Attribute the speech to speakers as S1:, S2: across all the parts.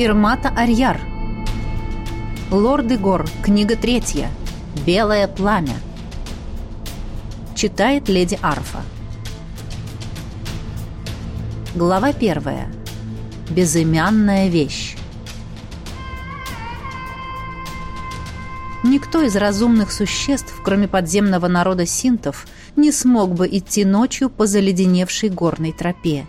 S1: Ирмата Арьяр. Лорды гор. Книга третья. Белое пламя. Читает леди Арфа. Глава первая. Безымянная вещь. Никто из разумных существ, кроме подземного народа синтов, не смог бы идти ночью по заледеневшей горной тропе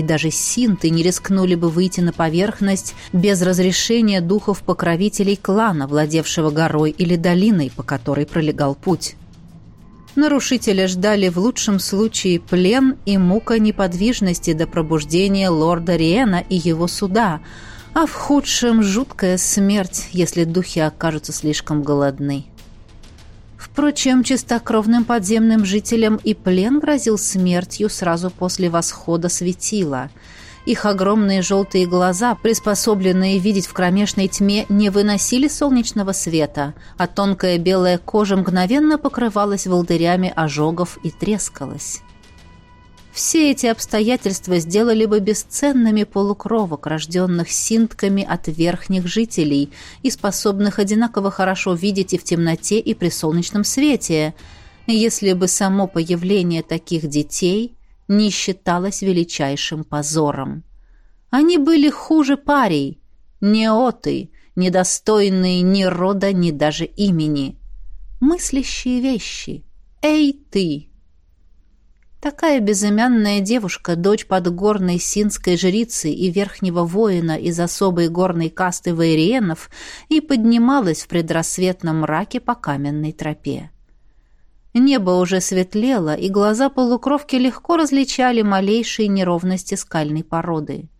S1: и даже синты не рискнули бы выйти на поверхность без разрешения духов-покровителей клана, владевшего горой или долиной, по которой пролегал путь. Нарушителя ждали в лучшем случае плен и мука неподвижности до пробуждения лорда Риена и его суда, а в худшем жуткая смерть, если духи окажутся слишком голодны. Впрочем, чистокровным подземным жителям и плен грозил смертью сразу после восхода светила. Их огромные желтые глаза, приспособленные видеть в кромешной тьме, не выносили солнечного света, а тонкая белая кожа мгновенно покрывалась волдырями ожогов и трескалась. Все эти обстоятельства сделали бы бесценными полукровок, рожденных синтками от верхних жителей и способных одинаково хорошо видеть и в темноте, и при солнечном свете, если бы само появление таких детей не считалось величайшим позором. Они были хуже парей, неоты, недостойные ни рода, ни даже имени. Мыслящие вещи. «Эй, ты!» Такая безымянная девушка, дочь подгорной синской жрицы и верхнего воина из особой горной касты ваериенов, и поднималась в предрассветном мраке по каменной тропе. Небо уже светлело, и глаза полукровки легко различали малейшие неровности скальной породы.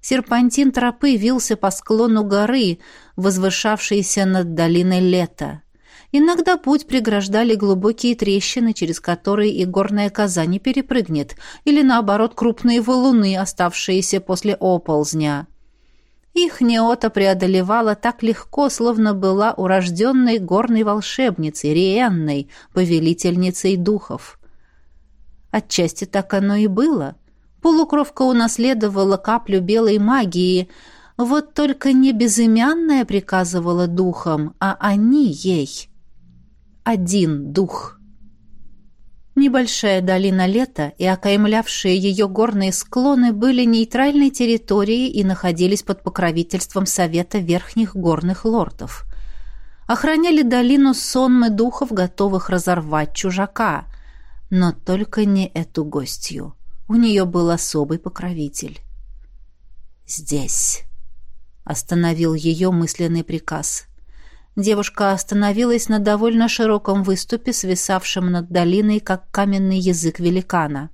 S1: Серпантин тропы вился по склону горы, возвышавшейся над долиной лета. Иногда путь преграждали глубокие трещины, через которые и горная коза не перепрыгнет, или, наоборот, крупные валуны, оставшиеся после оползня. Их неота преодолевала так легко, словно была урожденной горной волшебницей, риенной, повелительницей духов. Отчасти так оно и было. Полукровка унаследовала каплю белой магии, вот только не безымянная приказывала духам, а они ей один дух. Небольшая долина лета и окаймлявшие ее горные склоны были нейтральной территорией и находились под покровительством Совета Верхних Горных Лордов. Охраняли долину сонмы духов, готовых разорвать чужака. Но только не эту гостью. У нее был особый покровитель. «Здесь», — остановил ее мысленный приказ. Девушка остановилась на довольно широком выступе, свисавшем над долиной, как каменный язык великана.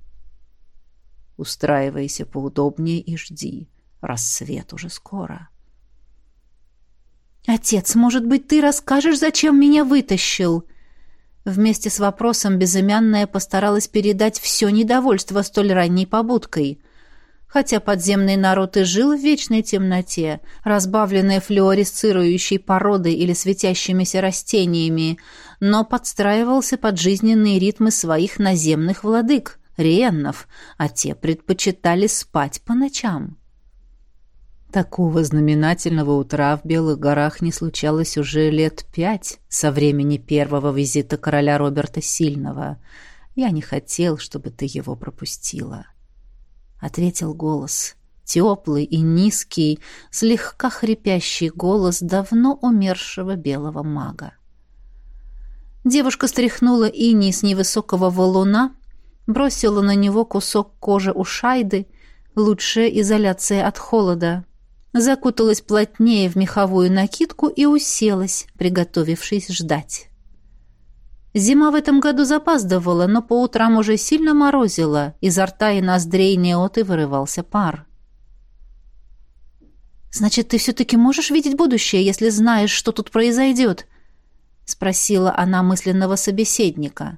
S1: «Устраивайся поудобнее и жди. Рассвет уже скоро». «Отец, может быть, ты расскажешь, зачем меня вытащил?» Вместе с вопросом безымянная постаралась передать все недовольство столь ранней побудкой — хотя подземный народ и жил в вечной темноте, разбавленной флуоресцирующей породой или светящимися растениями, но подстраивался под жизненные ритмы своих наземных владык, риеннов, а те предпочитали спать по ночам. Такого знаменательного утра в Белых горах не случалось уже лет пять со времени первого визита короля Роберта Сильного. Я не хотел, чтобы ты его пропустила. — ответил голос. Теплый и низкий, слегка хрипящий голос давно умершего белого мага. Девушка стряхнула иней с невысокого валуна, бросила на него кусок кожи у шайды, лучшая изоляция от холода, закуталась плотнее в меховую накидку и уселась, приготовившись ждать. Зима в этом году запаздывала, но по утрам уже сильно морозило, изо рта и ноздрей неоты вырывался пар. «Значит, ты все-таки можешь видеть будущее, если знаешь, что тут произойдет?» — спросила она мысленного собеседника.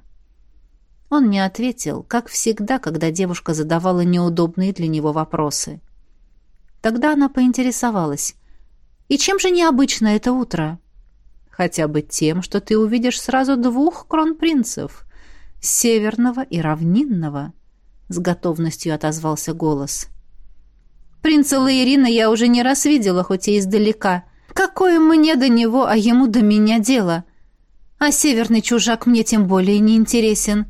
S1: Он не ответил, как всегда, когда девушка задавала неудобные для него вопросы. Тогда она поинтересовалась. «И чем же необычно это утро?» Хотя бы тем, что ты увидишь сразу двух кронпринцев, северного и равнинного, — с готовностью отозвался голос. Принца Лаирина я уже не раз видела, хоть и издалека. Какое мне до него, а ему до меня дело? А северный чужак мне тем более не интересен.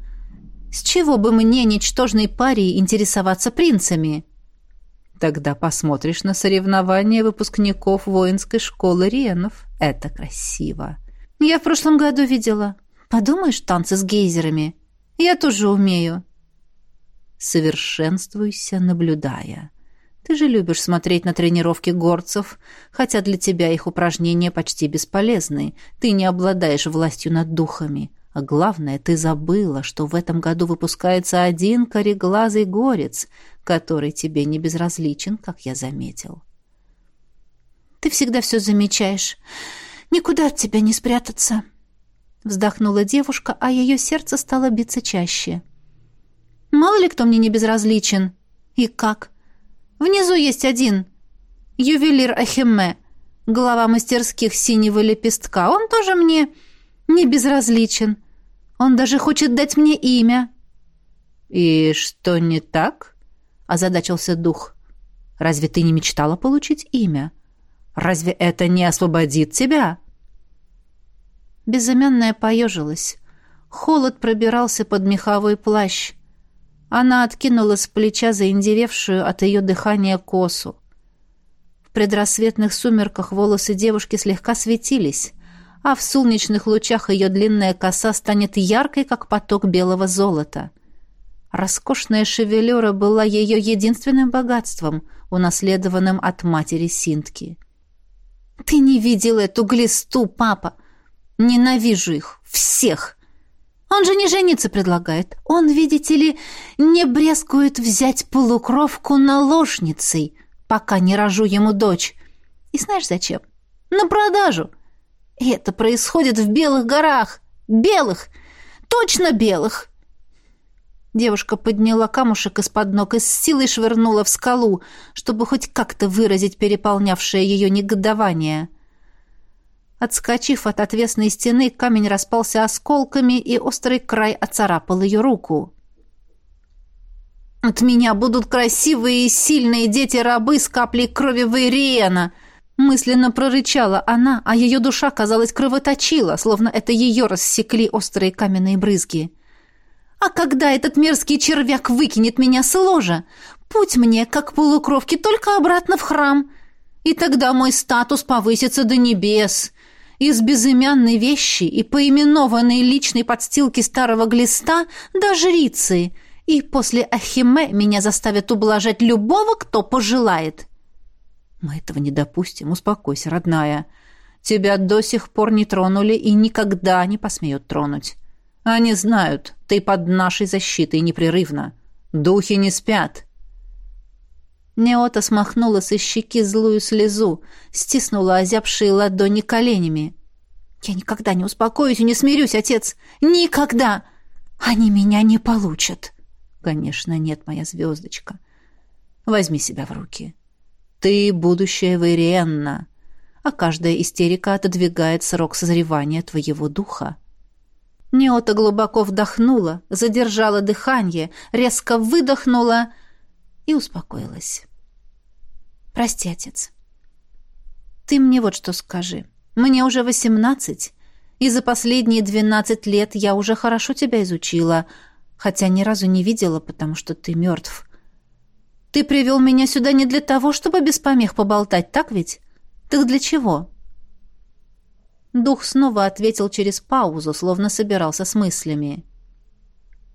S1: С чего бы мне, ничтожной паре, интересоваться принцами? Тогда посмотришь на соревнования выпускников воинской школы Риенов. Это красиво. Я в прошлом году видела. Подумаешь, танцы с гейзерами. Я тоже умею. Совершенствуйся, наблюдая. Ты же любишь смотреть на тренировки горцев, хотя для тебя их упражнения почти бесполезны. Ты не обладаешь властью над духами. А главное, ты забыла, что в этом году выпускается один кореглазый горец, который тебе не безразличен, как я заметил. Ты всегда все замечаешь. Никуда от тебя не спрятаться. Вздохнула девушка, а ее сердце стало биться чаще. Мало ли кто мне не безразличен. И как? — Внизу есть один. Ювелир Ахиме, глава мастерских синего лепестка. Он тоже мне не безразличен. Он даже хочет дать мне имя». «И что не так?» — озадачился дух. «Разве ты не мечтала получить имя? Разве это не освободит тебя?» Безымянная поежилась. Холод пробирался под меховой плащ. Она откинула с плеча заиндевевшую от ее дыхания косу. В предрассветных сумерках волосы девушки слегка светились, а в солнечных лучах ее длинная коса станет яркой, как поток белого золота. Роскошная шевелюра была ее единственным богатством, унаследованным от матери Синтки. «Ты не видел эту глисту, папа! Ненавижу их! Всех!» Он же не жениться предлагает. Он, видите ли, не брезгует взять полукровку наложницей, пока не рожу ему дочь. И знаешь зачем? На продажу. И это происходит в Белых горах. Белых! Точно белых! Девушка подняла камушек из-под ног и с силой швырнула в скалу, чтобы хоть как-то выразить переполнявшее ее негодование. — Отскочив от отвесной стены, камень распался осколками, и острый край оцарапал ее руку. «От меня будут красивые и сильные дети-рабы с каплей крови Вейриена!» Мысленно прорычала она, а ее душа, казалось, кровоточила, словно это ее рассекли острые каменные брызги. «А когда этот мерзкий червяк выкинет меня с ложа? Путь мне, как полукровки, только обратно в храм, и тогда мой статус повысится до небес!» Из безымянной вещи и поименованной личной подстилки старого глиста до жрицы, и после Ахиме меня заставят ублажать любого, кто пожелает. Мы этого не допустим, успокойся, родная. Тебя до сих пор не тронули и никогда не посмеют тронуть. Они знают, ты под нашей защитой непрерывно. Духи не спят. Неота смахнула со щеки злую слезу, стиснула озябшие ладони коленями. «Я никогда не успокоюсь и не смирюсь, отец! Никогда! Они меня не получат!» «Конечно, нет, моя звездочка. Возьми себя в руки. Ты будущая Вейриенна, а каждая истерика отодвигает срок созревания твоего духа». Неота глубоко вдохнула, задержала дыхание, резко выдохнула и успокоилась. Прости, отец. Ты мне вот что скажи. Мне уже восемнадцать, и за последние двенадцать лет я уже хорошо тебя изучила, хотя ни разу не видела, потому что ты мертв. Ты привел меня сюда не для того, чтобы без помех поболтать, так ведь? Так для чего?» Дух снова ответил через паузу, словно собирался с мыслями.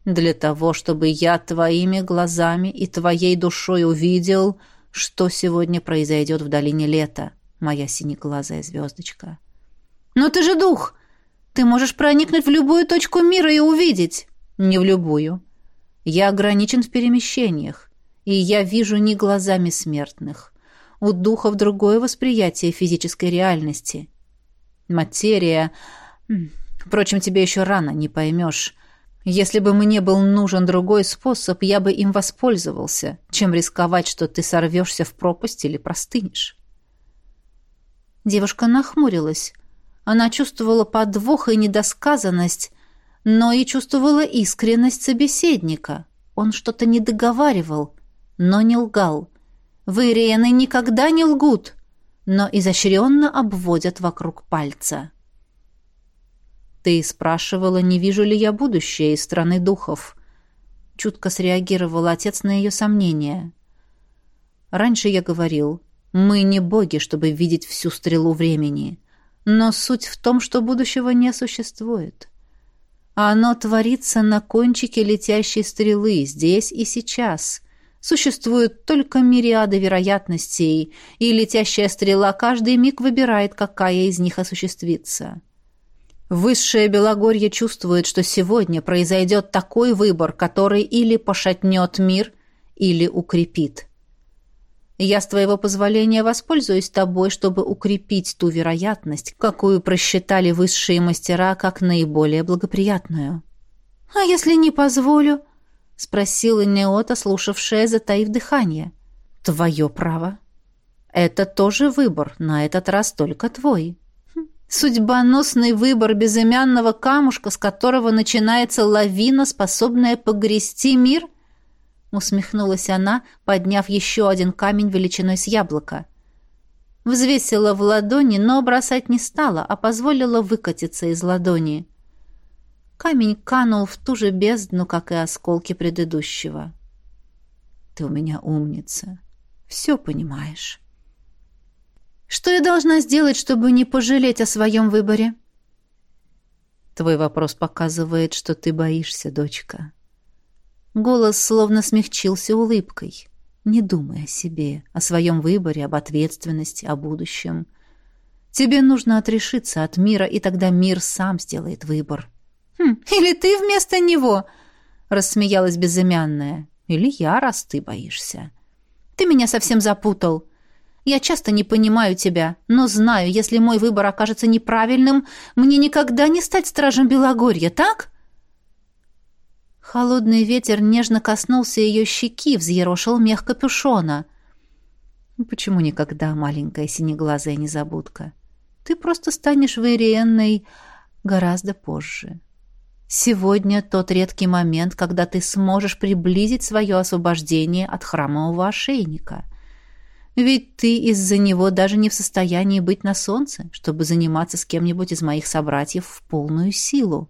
S1: «Для того, чтобы я твоими глазами и твоей душой увидел, что сегодня произойдет в долине лета, моя синеглазая звездочка. «Но ты же дух! Ты можешь проникнуть в любую точку мира и увидеть!» «Не в любую. Я ограничен в перемещениях, и я вижу не глазами смертных. У духов другое восприятие физической реальности. Материя... Впрочем, тебе еще рано, не поймешь. Если бы мне был нужен другой способ, я бы им воспользовался, чем рисковать, что ты сорвешься в пропасть или простынешь. Девушка нахмурилась. Она чувствовала подвох и недосказанность, но и чувствовала искренность собеседника. Он что-то не договаривал, но не лгал. Вы, Риены, никогда не лгут, но изощренно обводят вокруг пальца. «Ты спрашивала, не вижу ли я будущее из страны духов?» Чутко среагировал отец на ее сомнения. «Раньше я говорил, мы не боги, чтобы видеть всю стрелу времени. Но суть в том, что будущего не существует. Оно творится на кончике летящей стрелы, здесь и сейчас. Существуют только мириады вероятностей, и летящая стрела каждый миг выбирает, какая из них осуществится. Высшее Белогорье чувствует, что сегодня произойдет такой выбор, который или пошатнет мир, или укрепит. Я с твоего позволения воспользуюсь тобой, чтобы укрепить ту вероятность, какую просчитали высшие мастера как наиболее благоприятную. А если не позволю? Спросила Неота, слушавшая, затаив дыхание. Твое право. Это тоже выбор, на этот раз только твой. Хм, судьбоносный выбор безымянного камушка, с которого начинается лавина, способная погрести мир? усмехнулась она, подняв еще один камень величиной с яблоко. Взвесила в ладони, но бросать не стала, а позволила выкатиться из ладони. Камень канул в ту же бездну, как и осколки предыдущего. «Ты у меня умница. Все понимаешь». «Что я должна сделать, чтобы не пожалеть о своем выборе?» «Твой вопрос показывает, что ты боишься, дочка». Голос словно смягчился улыбкой. Не думай о себе, о своем выборе, об ответственности, о будущем. Тебе нужно отрешиться от мира, и тогда мир сам сделает выбор. «Хм, или ты вместо него?» — рассмеялась безымянная. «Или я, раз ты боишься». «Ты меня совсем запутал. Я часто не понимаю тебя, но знаю, если мой выбор окажется неправильным, мне никогда не стать стражем Белогорья, так?» Холодный ветер нежно коснулся ее щеки, взъерошил мех капюшона. «Почему никогда, маленькая синеглазая незабудка? Ты просто станешь вейриенной гораздо позже. Сегодня тот редкий момент, когда ты сможешь приблизить свое освобождение от храмового ошейника. Ведь ты из-за него даже не в состоянии быть на солнце, чтобы заниматься с кем-нибудь из моих собратьев в полную силу.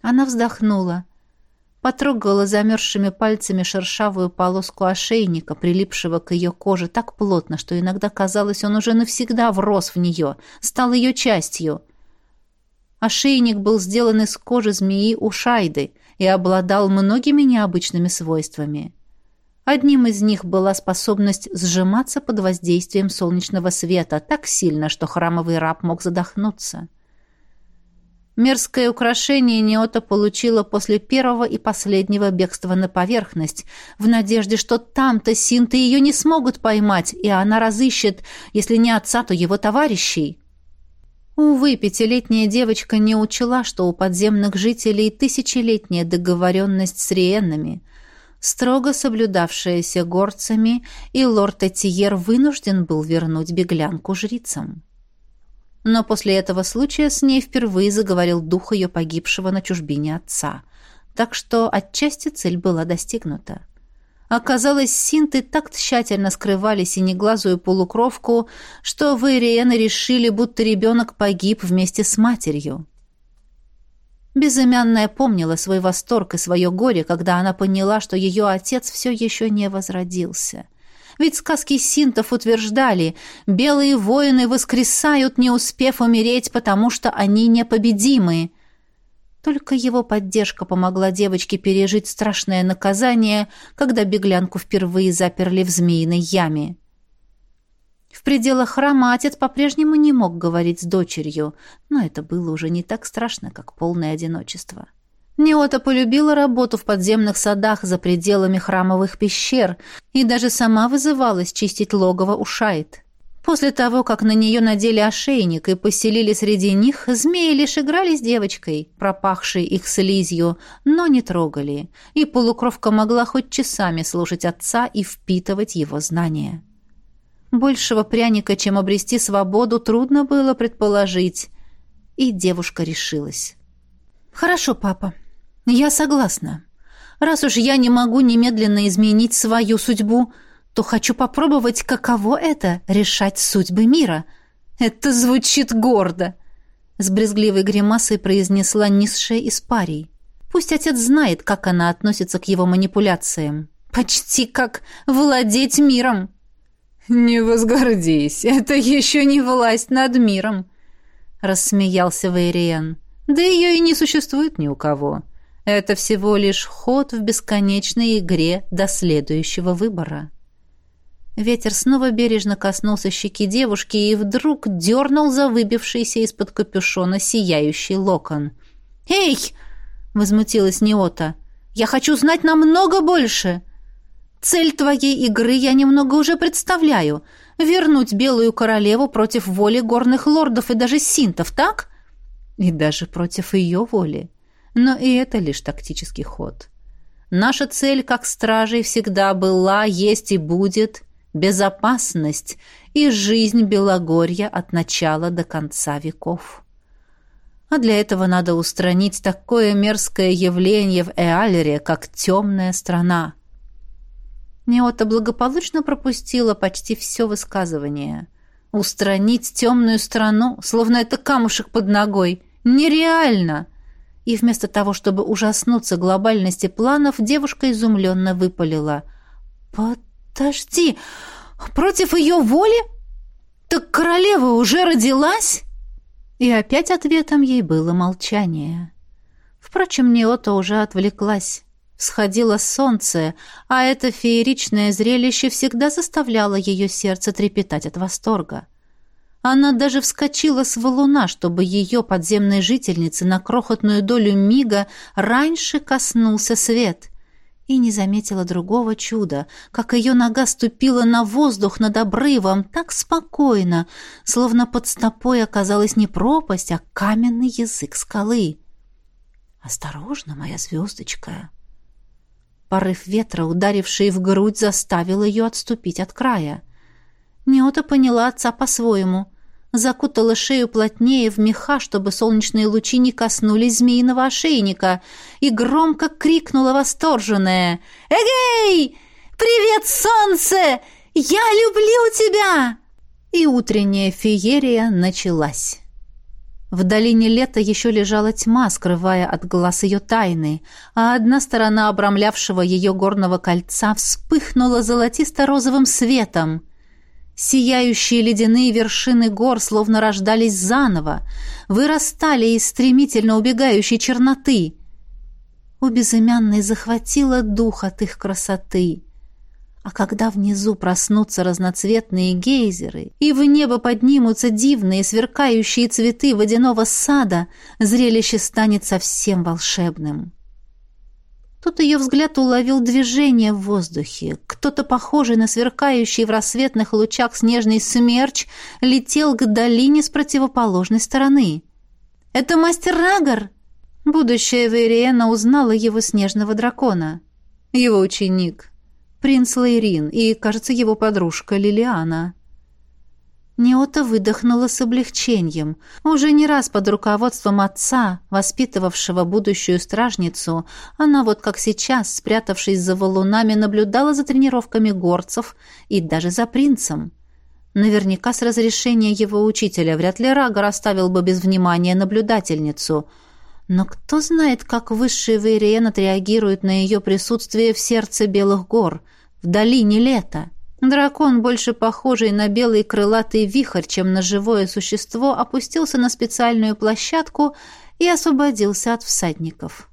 S1: Она вздохнула, потрогала замерзшими пальцами шершавую полоску ошейника, прилипшего к ее коже так плотно, что иногда казалось, он уже навсегда врос в нее, стал ее частью. Ошейник был сделан из кожи змеи Ушайды и обладал многими необычными свойствами. Одним из них была способность сжиматься под воздействием солнечного света так сильно, что храмовый раб мог задохнуться. Мерзкое украшение Неота получила после первого и последнего бегства на поверхность, в надежде, что там-то синты ее не смогут поймать, и она разыщет, если не отца, то его товарищей. Увы, пятилетняя девочка не учла, что у подземных жителей тысячелетняя договоренность с риеннами, строго соблюдавшаяся горцами, и лорд Этьер вынужден был вернуть беглянку жрицам но после этого случая с ней впервые заговорил дух ее погибшего на чужбине отца. Так что отчасти цель была достигнута. Оказалось, синты так тщательно скрывали синеглазую полукровку, что Вейриены решили, будто ребенок погиб вместе с матерью. Безымянная помнила свой восторг и свое горе, когда она поняла, что ее отец все еще не возродился. Ведь сказки синтов утверждали, белые воины воскресают, не успев умереть, потому что они непобедимы. Только его поддержка помогла девочке пережить страшное наказание, когда беглянку впервые заперли в змеиной яме. В пределах храма отец по-прежнему не мог говорить с дочерью, но это было уже не так страшно, как полное одиночество. Неота полюбила работу в подземных садах за пределами храмовых пещер и даже сама вызывалась чистить логово у шайт. После того, как на нее надели ошейник и поселили среди них, змеи лишь играли с девочкой, пропахшей их слизью, но не трогали, и полукровка могла хоть часами слушать отца и впитывать его знания. Большего пряника, чем обрести свободу, трудно было предположить, и девушка решилась. «Хорошо, папа», «Я согласна. Раз уж я не могу немедленно изменить свою судьбу, то хочу попробовать, каково это — решать судьбы мира. Это звучит гордо!» С брезгливой гримасой произнесла низшая из парей. Пусть отец знает, как она относится к его манипуляциям. Почти как владеть миром. «Не возгордись, это еще не власть над миром», — рассмеялся Вейриен. «Да ее и не существует ни у кого. Это всего лишь ход в бесконечной игре до следующего выбора». Ветер снова бережно коснулся щеки девушки и вдруг дернул за выбившийся из-под капюшона сияющий локон. «Эй!» — возмутилась Неота. «Я хочу знать намного больше!» Цель твоей игры я немного уже представляю. Вернуть Белую Королеву против воли горных лордов и даже синтов, так? И даже против ее воли. Но и это лишь тактический ход. Наша цель, как стражей, всегда была, есть и будет безопасность и жизнь Белогорья от начала до конца веков. А для этого надо устранить такое мерзкое явление в Эалере, как темная страна — Неота благополучно пропустила почти все высказывание. Устранить темную страну, словно это камушек под ногой, нереально. И вместо того, чтобы ужаснуться глобальности планов, девушка изумленно выпалила. «Подожди, против ее воли? Так королева уже родилась?» И опять ответом ей было молчание. Впрочем, Неота уже отвлеклась. Всходило солнце, а это фееричное зрелище всегда заставляло ее сердце трепетать от восторга. Она даже вскочила с валуна, чтобы ее подземной жительнице на крохотную долю мига раньше коснулся свет, и не заметила другого чуда, как ее нога ступила на воздух над обрывом так спокойно, словно под стопой оказалась не пропасть, а каменный язык скалы. «Осторожно, моя звездочка!» Порыв ветра, ударивший в грудь, заставил ее отступить от края. Неота поняла отца по-своему. Закутала шею плотнее в меха, чтобы солнечные лучи не коснулись змеиного ошейника, и громко крикнула восторженная «Эгей! Привет, солнце! Я люблю тебя!» И утренняя феерия началась. В долине лета еще лежала тьма, скрывая от глаз ее тайны, а одна сторона обрамлявшего ее горного кольца вспыхнула золотисто-розовым светом. Сияющие ледяные вершины гор словно рождались заново, вырастали из стремительно убегающей черноты. У безымянной захватило дух от их красоты. А когда внизу проснутся разноцветные гейзеры, и в небо поднимутся дивные сверкающие цветы водяного сада, зрелище станет совсем волшебным. Тут ее взгляд уловил движение в воздухе. Кто-то, похожий на сверкающий в рассветных лучах снежный смерч, летел к долине с противоположной стороны. «Это мастер Рагор!» Будущая Вериена узнала его снежного дракона. Его ученик, принц Лейрин и, кажется, его подружка Лилиана. Неота выдохнула с облегчением. Уже не раз под руководством отца, воспитывавшего будущую стражницу, она вот как сейчас, спрятавшись за валунами, наблюдала за тренировками горцев и даже за принцем. Наверняка с разрешения его учителя вряд ли Рагор оставил бы без внимания наблюдательницу — но кто знает, как высший Вейриен отреагирует на ее присутствие в сердце Белых гор, в долине лета. Дракон, больше похожий на белый крылатый вихрь, чем на живое существо, опустился на специальную площадку и освободился от всадников.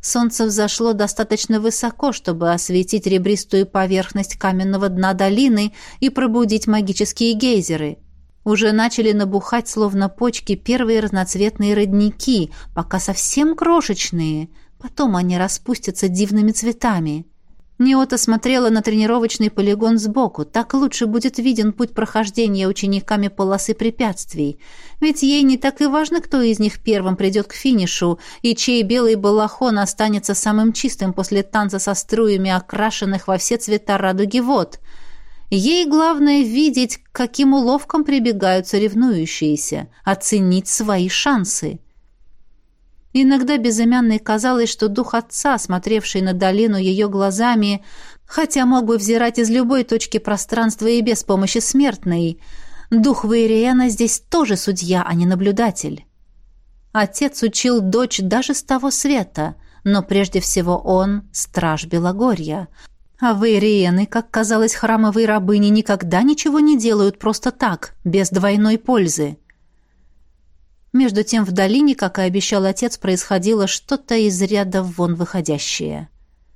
S1: Солнце взошло достаточно высоко, чтобы осветить ребристую поверхность каменного дна долины и пробудить магические гейзеры — уже начали набухать, словно почки, первые разноцветные родники, пока совсем крошечные. Потом они распустятся дивными цветами. Неота смотрела на тренировочный полигон сбоку. Так лучше будет виден путь прохождения учениками полосы препятствий. Ведь ей не так и важно, кто из них первым придет к финишу, и чей белый балахон останется самым чистым после танца со струями, окрашенных во все цвета радуги вод — Ей главное видеть, к каким уловкам прибегают соревнующиеся, оценить свои шансы. Иногда безымянной казалось, что дух отца, смотревший на долину ее глазами, Хотя мог бы взирать из любой точки пространства и без помощи смертной. Дух Вейриена здесь тоже судья, а не наблюдатель. Отец учил дочь даже с того света, но прежде всего он — страж Белогорья. А Вейриены, как казалось, храмовые рабыни никогда ничего не делают просто так, без двойной пользы. Между тем в долине, как и обещал отец, происходило что-то из ряда вон выходящее.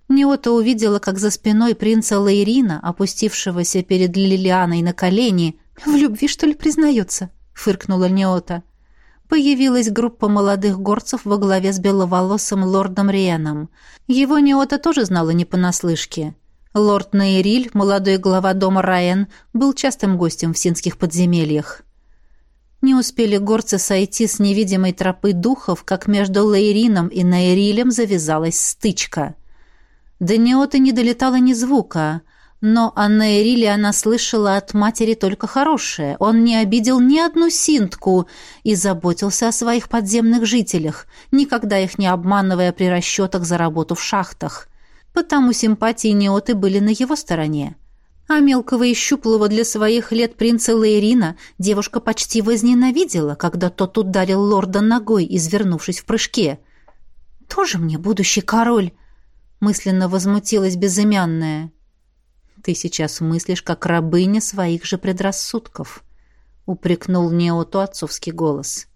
S1: Неота увидела, как за спиной принца Лейрина, опустившегося перед Лилианой на колени, «В любви, что ли, признается?» — фыркнула Неота. Появилась группа молодых горцев во главе с беловолосым лордом Риеном. Его Неота тоже знала не понаслышке. Лорд Нейриль, молодой глава дома Райен, был частым гостем в синских подземельях. Не успели горцы сойти с невидимой тропы духов, как между Лейрином и Нейрилем завязалась стычка. До Неоты не долетало ни звука, но о Нейриле она слышала от матери только хорошее. Он не обидел ни одну синтку и заботился о своих подземных жителях, никогда их не обманывая при расчетах за работу в шахтах. Потому симпатии Неоты были на его стороне. А мелкого и щуплого для своих лет принца Лейрина девушка почти возненавидела, когда тот ударил лорда ногой, извернувшись в прыжке. «Тоже мне будущий король!» — мысленно возмутилась безымянная. «Ты сейчас мыслишь, как рабыня своих же предрассудков», — упрекнул Неоту отцовский голос.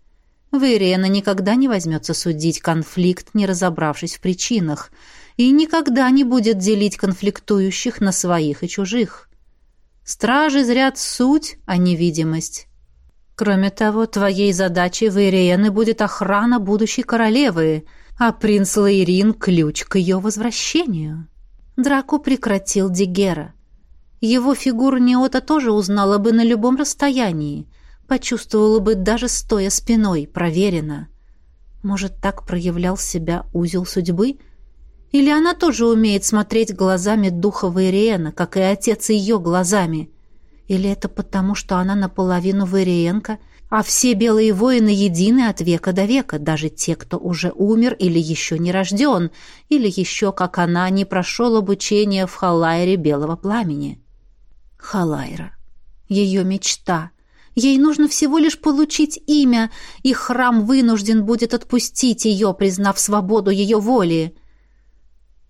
S1: «Вейрена никогда не возьмется судить конфликт, не разобравшись в причинах» и никогда не будет делить конфликтующих на своих и чужих. Стражи зрят суть, а не видимость. Кроме того, твоей задачей в Ириены будет охрана будущей королевы, а принц Лейрин — ключ к ее возвращению. Драку прекратил Дигера. Его фигуру Неота тоже узнала бы на любом расстоянии, почувствовала бы даже стоя спиной, проверено. Может, так проявлял себя узел судьбы — или она тоже умеет смотреть глазами духа Вейриена, как и отец ее глазами? Или это потому, что она наполовину Вейриенка, а все белые воины едины от века до века, даже те, кто уже умер или еще не рожден, или еще, как она, не прошел обучение в Халайре Белого Пламени? Халайра. Ее мечта. Ей нужно всего лишь получить имя, и храм вынужден будет отпустить ее, признав свободу ее воли.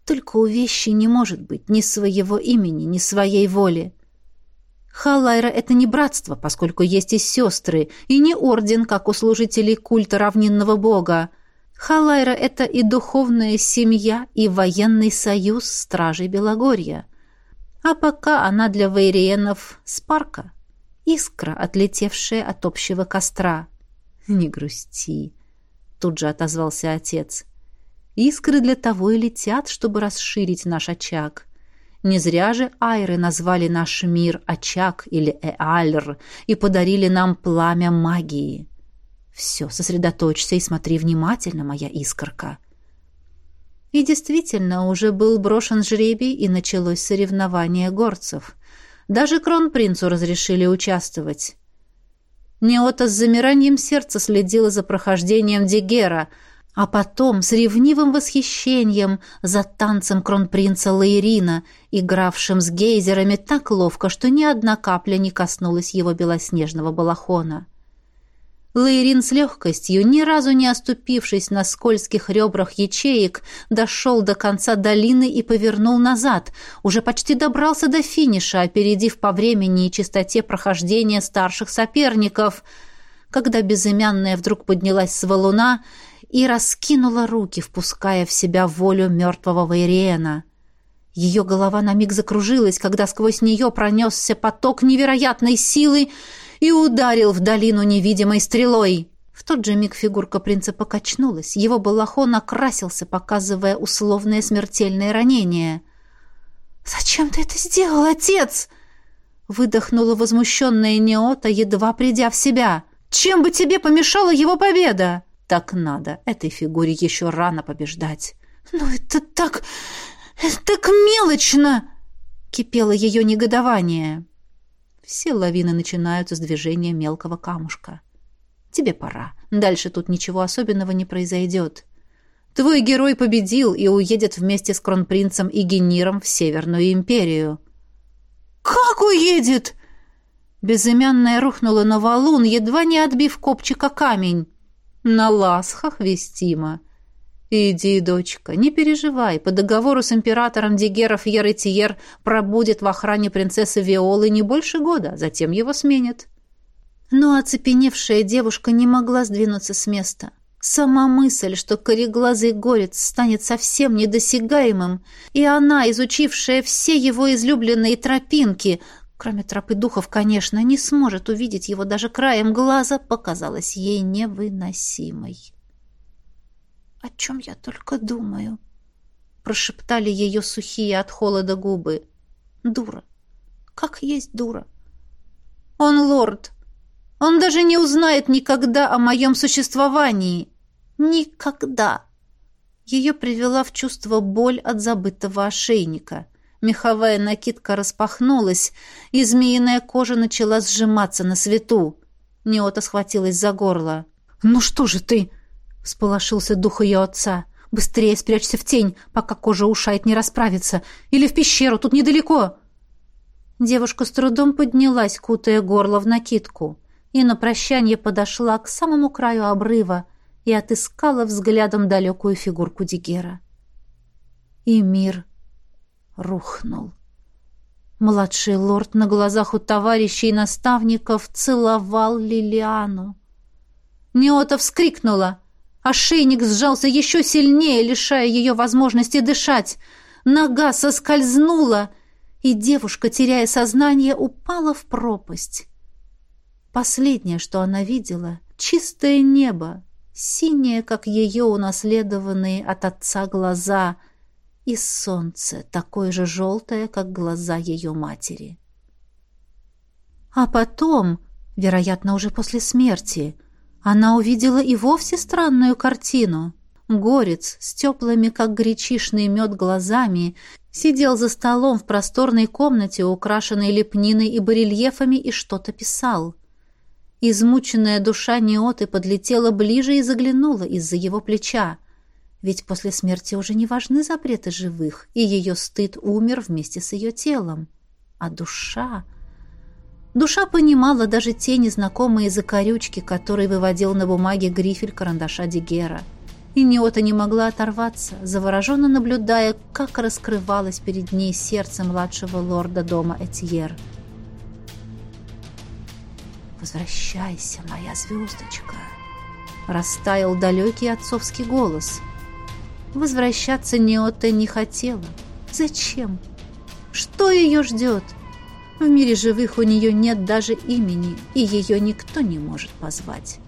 S1: Только у вещи не может быть ни своего имени, ни своей воли. Халайра — это не братство, поскольку есть и сестры, и не орден, как у служителей культа равнинного бога. Халайра — это и духовная семья, и военный союз стражей Белогорья. А пока она для вейриенов — спарка, искра, отлетевшая от общего костра. «Не грусти», — тут же отозвался отец. Искры для того и летят, чтобы расширить наш очаг. Не зря же айры назвали наш мир очаг или эальр и подарили нам пламя магии. Все, сосредоточься и смотри внимательно, моя искорка. И действительно, уже был брошен жребий, и началось соревнование горцев. Даже кронпринцу разрешили участвовать. Неота с замиранием сердца следила за прохождением Дегера — а потом с ревнивым восхищением за танцем кронпринца Лаирина, игравшим с гейзерами так ловко, что ни одна капля не коснулась его белоснежного балахона. Лаирин с легкостью, ни разу не оступившись на скользких ребрах ячеек, дошел до конца долины и повернул назад, уже почти добрался до финиша, опередив по времени и чистоте прохождения старших соперников, когда безымянная вдруг поднялась с валуна — и раскинула руки, впуская в себя волю мертвого Вейриена. Ее голова на миг закружилась, когда сквозь нее пронесся поток невероятной силы и ударил в долину невидимой стрелой. В тот же миг фигурка принца покачнулась, его балахон окрасился, показывая условное смертельное ранение. «Зачем ты это сделал, отец?» Выдохнула возмущенная Неота, едва придя в себя. «Чем бы тебе помешала его победа?» Так надо. Этой фигуре еще рано побеждать. «Ну это так... это так мелочно!» Кипело ее негодование. Все лавины начинаются с движения мелкого камушка. Тебе пора. Дальше тут ничего особенного не произойдет. Твой герой победил и уедет вместе с кронпринцем и гениром в Северную империю».
S2: «Как уедет?»
S1: Безымянная рухнула на валун, едва не отбив копчика камень. «На ласхах вестима». «Иди, дочка, не переживай. По договору с императором Дигеров Еретиер пробудет в охране принцессы Виолы не больше года, затем его сменят». Но оцепеневшая девушка не могла сдвинуться с места. Сама мысль, что кореглазый горец станет совсем недосягаемым, и она, изучившая все его излюбленные тропинки, кроме тропы духов, конечно, не сможет увидеть его даже краем глаза, показалась ей невыносимой. «О чем я только думаю?» — прошептали ее сухие от холода губы. «Дура! Как есть дура! Он лорд!» Он даже не узнает никогда о моем существовании. Никогда. Ее привела в чувство боль от забытого ошейника. Меховая накидка распахнулась, и змеиная кожа начала сжиматься на свету. Неота схватилась за горло. «Ну что же ты?» — всполошился дух ее отца. «Быстрее спрячься в тень, пока кожа ушает не расправится. Или в пещеру, тут недалеко!» Девушка с трудом поднялась, кутая горло в накидку, и на прощание подошла к самому краю обрыва, и отыскала взглядом далекую фигурку Дигера. И мир рухнул. Младший лорд на глазах у товарищей и наставников целовал Лилиану. Неота вскрикнула. Ошейник сжался еще сильнее, лишая ее возможности дышать. Нога соскользнула, и девушка, теряя сознание, упала в пропасть. Последнее, что она видела — чистое небо, синее, как ее унаследованные от отца глаза, и солнце, такое же желтое, как глаза ее матери. А потом, вероятно, уже после смерти, она увидела и вовсе странную картину. Горец с теплыми, как гречишный мед, глазами сидел за столом в просторной комнате, украшенной лепниной и барельефами, и что-то писал. Измученная душа Неоты подлетела ближе и заглянула из-за его плеча. Ведь после смерти уже не важны запреты живых, и ее стыд умер вместе с ее телом. А душа... Душа понимала даже те незнакомые закорючки, которые выводил на бумаге грифель карандаша Дигера. И Неота не могла оторваться, завороженно наблюдая, как раскрывалось перед ней сердце младшего лорда дома Этьер. — «Возвращайся, моя звездочка!» Растаял далекий отцовский голос. Возвращаться Неота не хотела. Зачем? Что ее ждет? В мире живых у нее нет даже имени, и ее никто не может позвать.